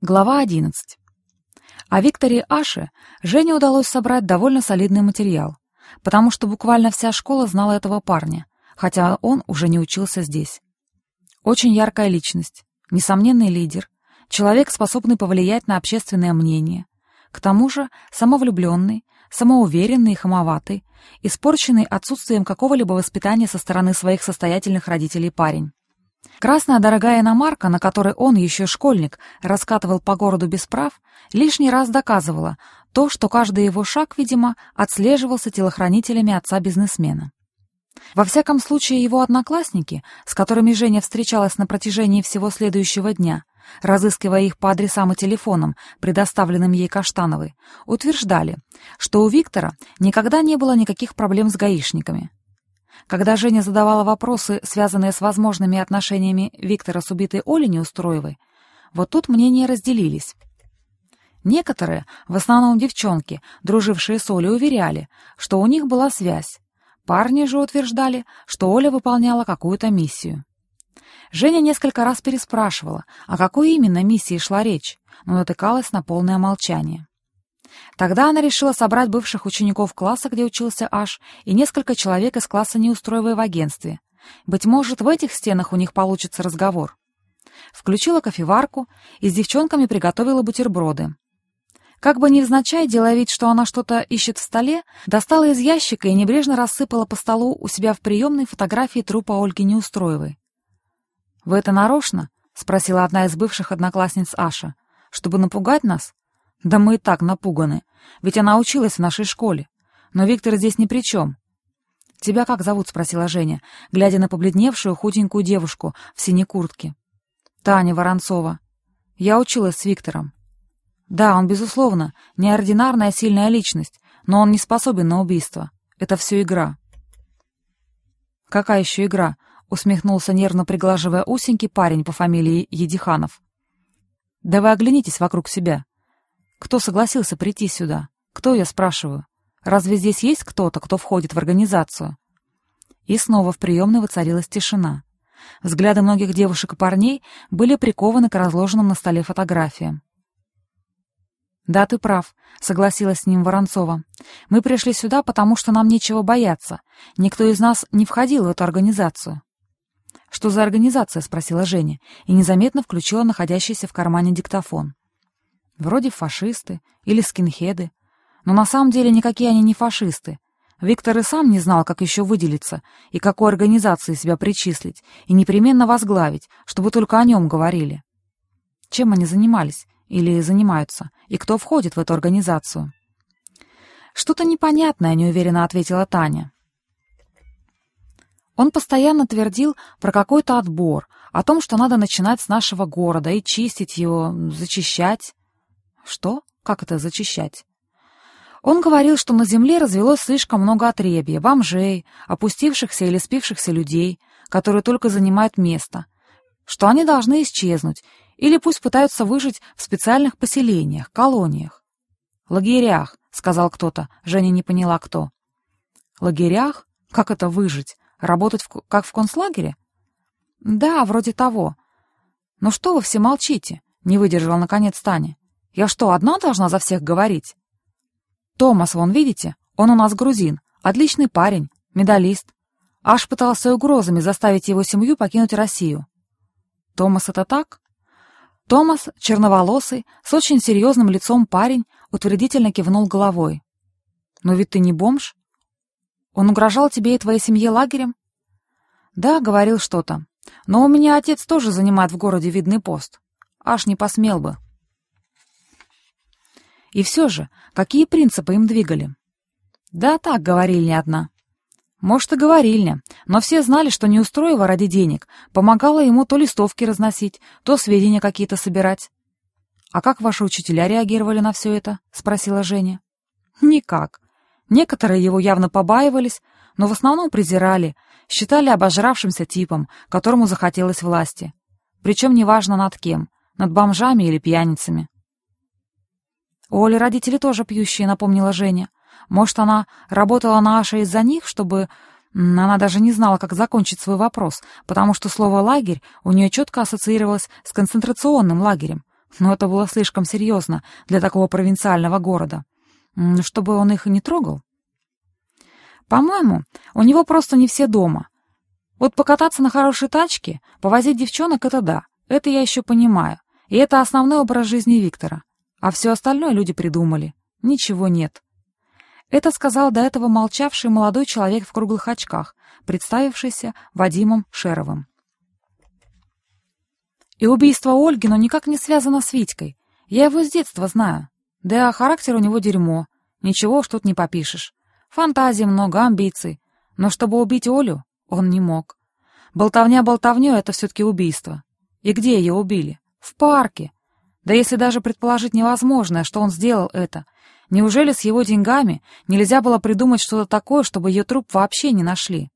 Глава 11. О Викторе Аше Жене удалось собрать довольно солидный материал, потому что буквально вся школа знала этого парня, хотя он уже не учился здесь. Очень яркая личность, несомненный лидер, человек, способный повлиять на общественное мнение, к тому же самовлюбленный, самоуверенный и хамоватый, испорченный отсутствием какого-либо воспитания со стороны своих состоятельных родителей парень. Красная дорогая иномарка, на которой он, еще школьник, раскатывал по городу без прав, лишний раз доказывала то, что каждый его шаг, видимо, отслеживался телохранителями отца-бизнесмена. Во всяком случае, его одноклассники, с которыми Женя встречалась на протяжении всего следующего дня, разыскивая их по адресам и телефонам, предоставленным ей Каштановой, утверждали, что у Виктора никогда не было никаких проблем с гаишниками. Когда Женя задавала вопросы, связанные с возможными отношениями Виктора с убитой Олей Неустроевой, вот тут мнения разделились. Некоторые, в основном девчонки, дружившие с Олей, уверяли, что у них была связь. Парни же утверждали, что Оля выполняла какую-то миссию. Женя несколько раз переспрашивала, о какой именно миссии шла речь, но натыкалась на полное молчание. Тогда она решила собрать бывших учеников класса, где учился Аш, и несколько человек из класса неустроевой в агентстве. Быть может, в этих стенах у них получится разговор. Включила кофеварку и с девчонками приготовила бутерброды. Как бы невзначай, делая вид, что она что-то ищет в столе, достала из ящика и небрежно рассыпала по столу у себя в приемной фотографии трупа Ольги Неустроевой. «Вы это нарочно?» — спросила одна из бывших одноклассниц Аша. «Чтобы напугать нас?» Да мы и так напуганы. Ведь она училась в нашей школе. Но Виктор здесь ни при чем. «Тебя как зовут?» — спросила Женя, глядя на побледневшую худенькую девушку в синей куртке. «Таня Воронцова. Я училась с Виктором. Да, он, безусловно, неординарная сильная личность, но он не способен на убийство. Это все игра». «Какая еще игра?» — усмехнулся нервно приглаживая усенький парень по фамилии Едиханов. «Да вы оглянитесь вокруг себя. Кто согласился прийти сюда? Кто, я спрашиваю? Разве здесь есть кто-то, кто входит в организацию?» И снова в приемной воцарилась тишина. Взгляды многих девушек и парней были прикованы к разложенным на столе фотографиям. «Да, ты прав», — согласилась с ним Воронцова. «Мы пришли сюда, потому что нам нечего бояться. Никто из нас не входил в эту организацию». «Что за организация?» — спросила Женя и незаметно включила находящийся в кармане диктофон. Вроде фашисты или скинхеды. Но на самом деле никакие они не фашисты. Виктор и сам не знал, как еще выделиться и какой организации себя причислить, и непременно возглавить, чтобы только о нем говорили. Чем они занимались или занимаются, и кто входит в эту организацию? «Что-то непонятное», — неуверенно ответила Таня. Он постоянно твердил про какой-то отбор, о том, что надо начинать с нашего города и чистить его, зачищать. Что? Как это зачищать? Он говорил, что на земле развелось слишком много отребья, бомжей, опустившихся или спившихся людей, которые только занимают место, что они должны исчезнуть, или пусть пытаются выжить в специальных поселениях, колониях. «Лагерях», — сказал кто-то, Женя не поняла, кто. «Лагерях? Как это выжить? Работать в, как в концлагере?» «Да, вроде того». «Ну что вы все молчите?» — не выдержала наконец Таня. Я что, одна должна за всех говорить? Томас, вон, видите? Он у нас грузин. Отличный парень, медалист. Аж пытался угрозами заставить его семью покинуть Россию. Томас это так? Томас, черноволосый, с очень серьезным лицом парень, утвердительно кивнул головой. «Но ведь ты не бомж? Он угрожал тебе и твоей семье лагерем?» «Да, говорил что-то. Но у меня отец тоже занимает в городе видный пост. Аж не посмел бы». И все же, какие принципы им двигали? Да так, говорильня одна. Может, и говорильня, но все знали, что Неустроева ради денег помогала ему то листовки разносить, то сведения какие-то собирать. «А как ваши учителя реагировали на все это?» — спросила Женя. «Никак. Некоторые его явно побаивались, но в основном презирали, считали обожравшимся типом, которому захотелось власти. Причем неважно над кем, над бомжами или пьяницами. У Оли родители тоже пьющие, напомнила Женя. Может, она работала на Аше из-за них, чтобы... Она даже не знала, как закончить свой вопрос, потому что слово «лагерь» у нее четко ассоциировалось с концентрационным лагерем, Но это было слишком серьезно для такого провинциального города. Чтобы он их и не трогал? По-моему, у него просто не все дома. Вот покататься на хорошей тачке, повозить девчонок — это да, это я еще понимаю. И это основной образ жизни Виктора. А все остальное люди придумали. Ничего нет. Это сказал до этого молчавший молодой человек в круглых очках, представившийся Вадимом Шеровым. И убийство Ольги, но никак не связано с Витькой. Я его с детства знаю. Да, характер у него дерьмо. Ничего уж тут не попишешь. Фантазии много, амбиций. Но чтобы убить Олю, он не мог. Болтовня болтовнёй — это все-таки убийство. И где ее убили? В парке. Да если даже предположить невозможное, что он сделал это, неужели с его деньгами нельзя было придумать что-то такое, чтобы ее труп вообще не нашли?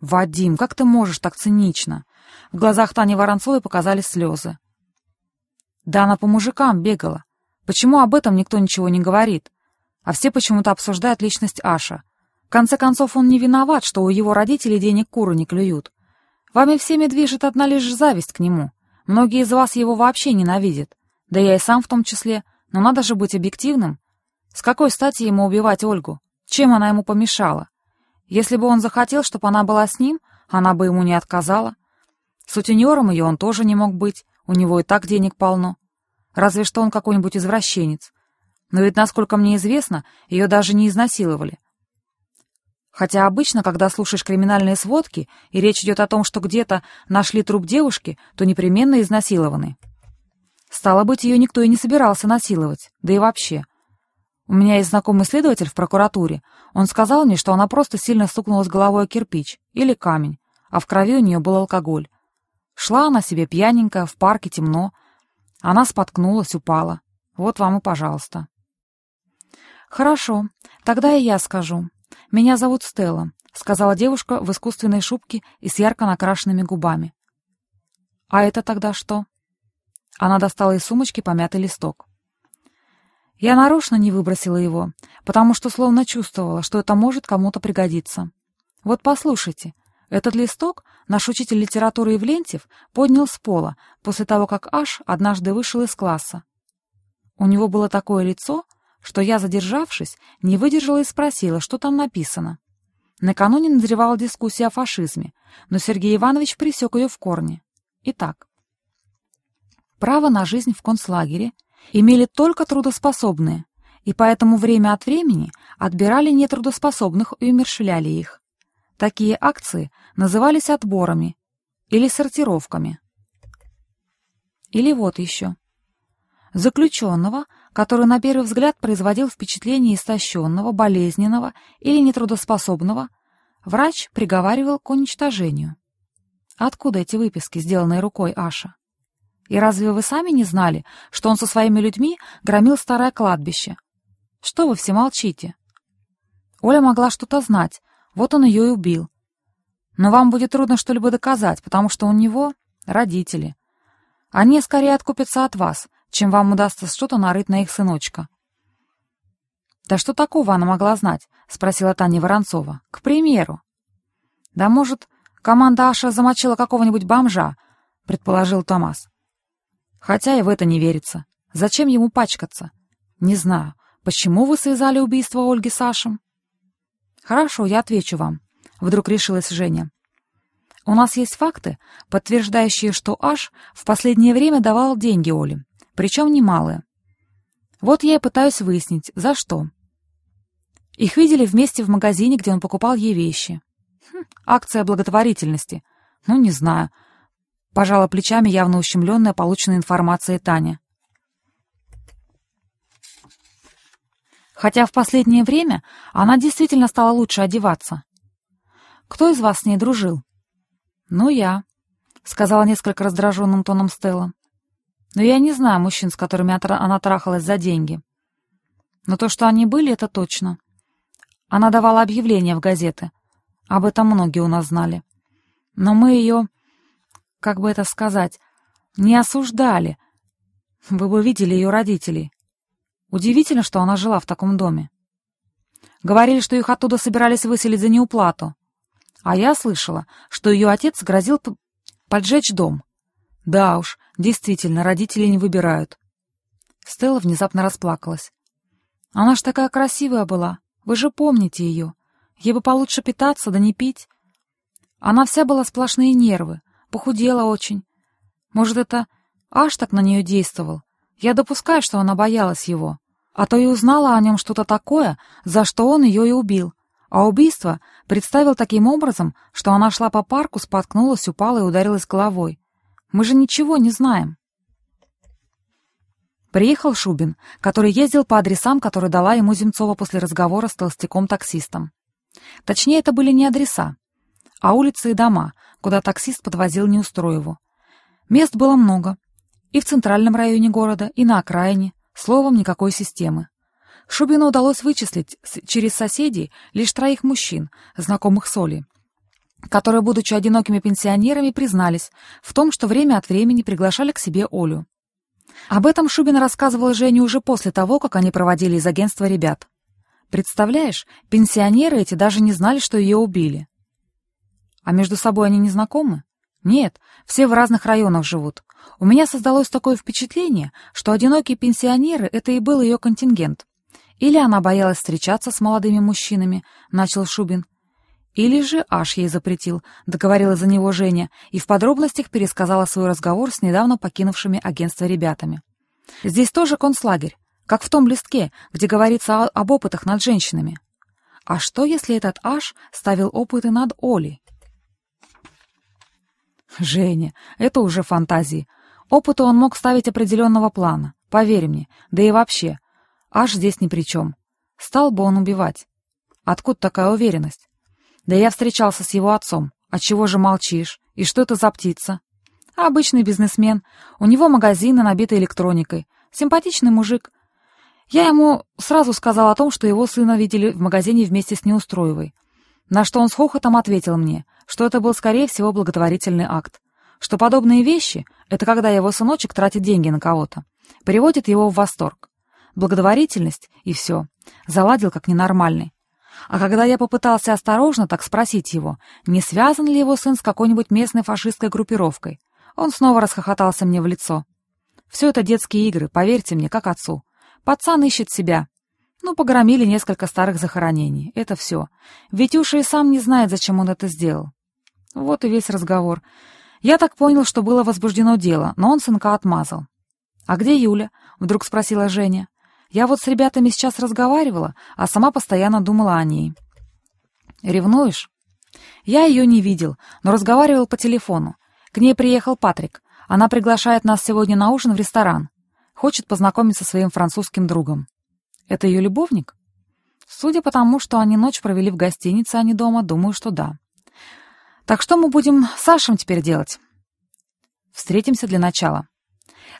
«Вадим, как ты можешь так цинично?» В глазах Тани Воронцовой показались слезы. «Да она по мужикам бегала. Почему об этом никто ничего не говорит? А все почему-то обсуждают личность Аша. В конце концов, он не виноват, что у его родителей денег куры не клюют. Вами всеми движет одна лишь зависть к нему. Многие из вас его вообще ненавидят. Да я и сам в том числе. Но надо же быть объективным. С какой стати ему убивать Ольгу? Чем она ему помешала? Если бы он захотел, чтобы она была с ним, она бы ему не отказала. Сутенером ее он тоже не мог быть, у него и так денег полно. Разве что он какой-нибудь извращенец. Но ведь, насколько мне известно, ее даже не изнасиловали. Хотя обычно, когда слушаешь криминальные сводки, и речь идет о том, что где-то нашли труп девушки, то непременно изнасилованы. Стало быть, ее никто и не собирался насиловать, да и вообще. У меня есть знакомый следователь в прокуратуре. Он сказал мне, что она просто сильно стукнулась головой о кирпич или камень, а в крови у нее был алкоголь. Шла она себе пьяненькая, в парке темно. Она споткнулась, упала. Вот вам и пожалуйста. «Хорошо, тогда и я скажу. Меня зовут Стелла», — сказала девушка в искусственной шубке и с ярко накрашенными губами. «А это тогда что?» Она достала из сумочки помятый листок. Я нарочно не выбросила его, потому что словно чувствовала, что это может кому-то пригодиться. Вот послушайте, этот листок наш учитель литературы Евлентьев поднял с пола после того, как Аш однажды вышел из класса. У него было такое лицо, что я, задержавшись, не выдержала и спросила, что там написано. Накануне назревала дискуссия о фашизме, но Сергей Иванович пресек ее в корне. Итак, право на жизнь в концлагере имели только трудоспособные, и поэтому время от времени отбирали нетрудоспособных и умершляли их. Такие акции назывались отборами или сортировками. Или вот еще. Заключенного, который на первый взгляд производил впечатление истощенного, болезненного или нетрудоспособного, врач приговаривал к уничтожению. Откуда эти выписки, сделанные рукой Аша? И разве вы сами не знали, что он со своими людьми громил старое кладбище? Что вы все молчите? Оля могла что-то знать, вот он ее и убил. Но вам будет трудно что-либо доказать, потому что у него родители. Они скорее откупятся от вас, чем вам удастся что-то нарыть на их сыночка. «Да что такого она могла знать?» — спросила Таня Воронцова. «К примеру». «Да, может, команда Аша замочила какого-нибудь бомжа», — предположил Томас. «Хотя и в это не верится. Зачем ему пачкаться? Не знаю, почему вы связали убийство Ольги с Ашем?» «Хорошо, я отвечу вам», — вдруг решилась Женя. «У нас есть факты, подтверждающие, что Аш в последнее время давал деньги Оле, причем немалые. Вот я и пытаюсь выяснить, за что». Их видели вместе в магазине, где он покупал ей вещи. Хм, акция благотворительности. Ну, не знаю. Пожала плечами явно ущемленная полученной информацией Таня. Хотя в последнее время она действительно стала лучше одеваться. «Кто из вас с ней дружил?» «Ну, я», — сказала несколько раздраженным тоном Стелла. «Но я не знаю мужчин, с которыми она трахалась за деньги. Но то, что они были, это точно. Она давала объявления в газеты. Об этом многие у нас знали. Но мы ее, как бы это сказать, не осуждали. Вы бы видели ее родителей. Удивительно, что она жила в таком доме. Говорили, что их оттуда собирались выселить за неуплату. А я слышала, что ее отец грозил поджечь дом. Да уж, действительно, родители не выбирают. Стелла внезапно расплакалась. Она ж такая красивая была. Вы же помните ее. Ей бы получше питаться, да не пить. Она вся была сплошные нервы, похудела очень. Может, это Аш так на нее действовал? Я допускаю, что она боялась его. А то и узнала о нем что-то такое, за что он ее и убил. А убийство представил таким образом, что она шла по парку, споткнулась, упала и ударилась головой. Мы же ничего не знаем. Приехал Шубин, который ездил по адресам, которые дала ему Земцова после разговора с толстяком-таксистом. Точнее, это были не адреса, а улицы и дома, куда таксист подвозил Неустроеву. Мест было много. И в центральном районе города, и на окраине. Словом, никакой системы. Шубину удалось вычислить через соседей лишь троих мужчин, знакомых с Олей, которые, будучи одинокими пенсионерами, признались в том, что время от времени приглашали к себе Олю. Об этом Шубин рассказывал Жене уже после того, как они проводили из агентства ребят. Представляешь, пенсионеры эти даже не знали, что ее убили. А между собой они не знакомы? Нет, все в разных районах живут. У меня создалось такое впечатление, что одинокие пенсионеры — это и был ее контингент. Или она боялась встречаться с молодыми мужчинами, начал Шубин. Или же Аш ей запретил, договорила за него Женя, и в подробностях пересказала свой разговор с недавно покинувшими агентство ребятами. Здесь тоже концлагерь, как в том листке, где говорится о, об опытах над женщинами. А что, если этот Аш ставил опыты над Олей? Женя, это уже фантазии. Опыты он мог ставить определенного плана, поверь мне, да и вообще. Аж здесь ни при чем. Стал бы он убивать. Откуда такая уверенность? Да я встречался с его отцом. Отчего же молчишь? И что это за птица? Обычный бизнесмен. У него магазины, набиты электроникой. Симпатичный мужик. Я ему сразу сказал о том, что его сына видели в магазине вместе с Неустроевой. На что он с хохотом ответил мне, что это был, скорее всего, благотворительный акт. Что подобные вещи — это когда его сыночек тратит деньги на кого-то. Приводит его в восторг благотворительность и все. Заладил как ненормальный. А когда я попытался осторожно так спросить его, не связан ли его сын с какой-нибудь местной фашистской группировкой, он снова расхохотался мне в лицо. Все это детские игры, поверьте мне, как отцу. Пацан ищет себя. Ну, погромили несколько старых захоронений. Это все. Витюша и сам не знает, зачем он это сделал. Вот и весь разговор. Я так понял, что было возбуждено дело, но он сынка отмазал. «А где Юля?» — вдруг спросила Женя. Я вот с ребятами сейчас разговаривала, а сама постоянно думала о ней. Ревнуешь? Я ее не видел, но разговаривал по телефону. К ней приехал Патрик. Она приглашает нас сегодня на ужин в ресторан. Хочет познакомиться со своим французским другом. Это ее любовник? Судя по тому, что они ночь провели в гостинице, а не дома, думаю, что да. Так что мы будем с Сашем теперь делать? Встретимся для начала.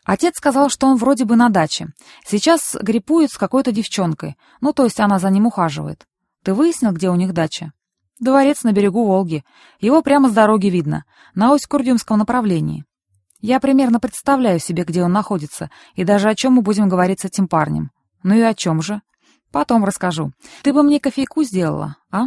Отец сказал, что он вроде бы на даче. Сейчас гриппует с какой-то девчонкой. Ну, то есть она за ним ухаживает. Ты выяснил, где у них дача? Дворец на берегу Волги. Его прямо с дороги видно, на Ось-Курдюмском направлении. Я примерно представляю себе, где он находится, и даже о чем мы будем говорить с этим парнем. Ну и о чем же? Потом расскажу. Ты бы мне кофейку сделала, а?